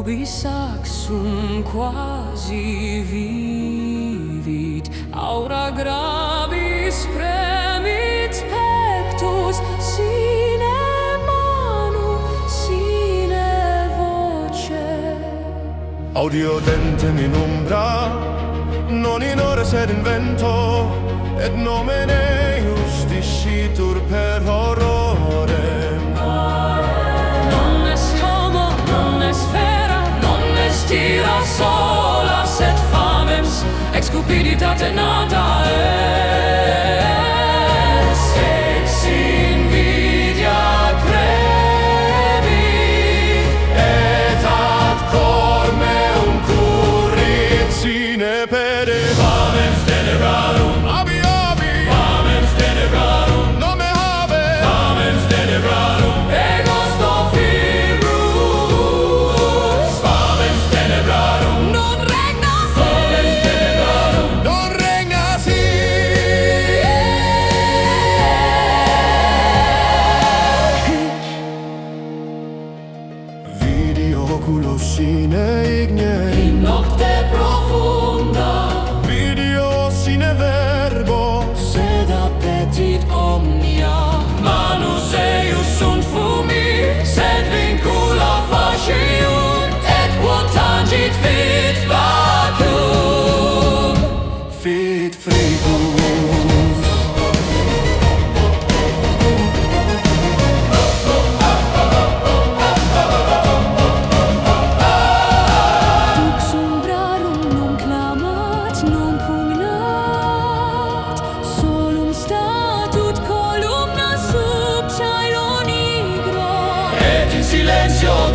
Ubi saxum quasi vivit, aura gravis premit pectus, sine manu, sine voce. Audio dentem in umbra, non in ore sed in vento, et nomen eius discitur per horror, not silenzio